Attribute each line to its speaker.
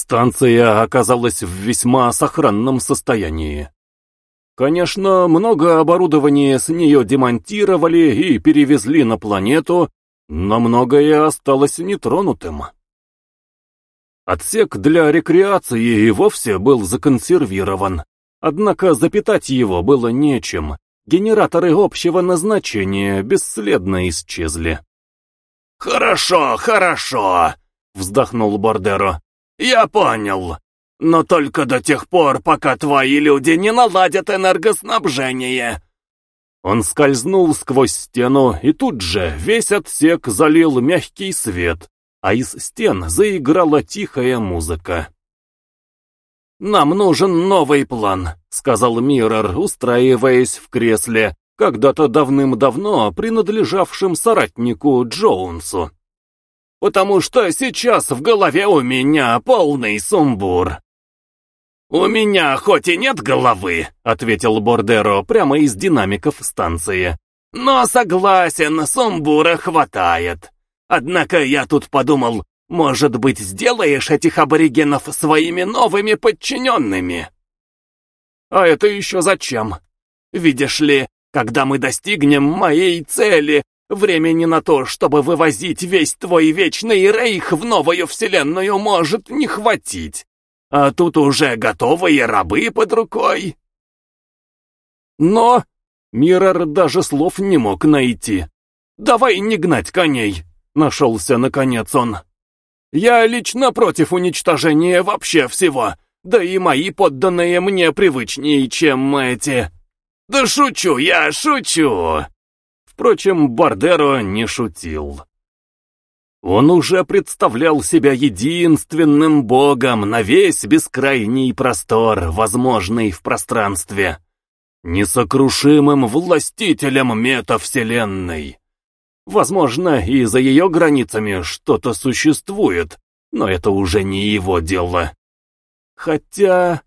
Speaker 1: Станция оказалась в весьма сохранном состоянии. Конечно, много оборудования с нее демонтировали и перевезли на планету, но многое осталось нетронутым. Отсек для рекреации и вовсе был законсервирован, однако запитать его было нечем, генераторы общего назначения бесследно исчезли.
Speaker 2: «Хорошо, хорошо», — вздохнул Бордеро. «Я понял. Но только до тех пор, пока твои люди не наладят энергоснабжение».
Speaker 1: Он скользнул сквозь стену, и тут же весь отсек залил мягкий свет, а из стен заиграла тихая музыка. «Нам нужен новый план», — сказал Миррор, устраиваясь в кресле, когда-то давным-давно принадлежавшим соратнику Джоунсу. «Потому что сейчас в голове у меня полный сумбур».
Speaker 2: «У меня хоть и нет головы», — ответил Бордеро прямо из динамиков станции. «Но согласен, сумбура хватает. Однако я тут подумал, может быть, сделаешь этих аборигенов своими новыми подчиненными?» «А это еще зачем? Видишь ли, когда мы достигнем моей цели, времени на то, чтобы вывозить весь твой вечный рейх в новую вселенную, может не хватить. А тут уже готовые рабы под рукой. Но Миррор даже слов не мог найти. «Давай не гнать коней», — нашелся наконец он. «Я лично против уничтожения вообще всего, да и мои подданные мне привычнее, чем эти...» «Да шучу я, шучу!» Впрочем, Бардеро не шутил. Он уже представлял себя единственным богом на весь бескрайний простор, возможный в пространстве. Несокрушимым властителем метавселенной. Возможно, и за ее границами что-то существует, но это уже не его дело. Хотя...